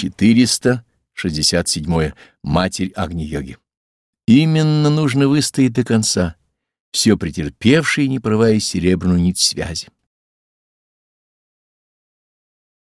467. Матерь Агни-йоги. Именно нужно выстоять до конца, все претерпевшие, не прорывая серебряную нить связи.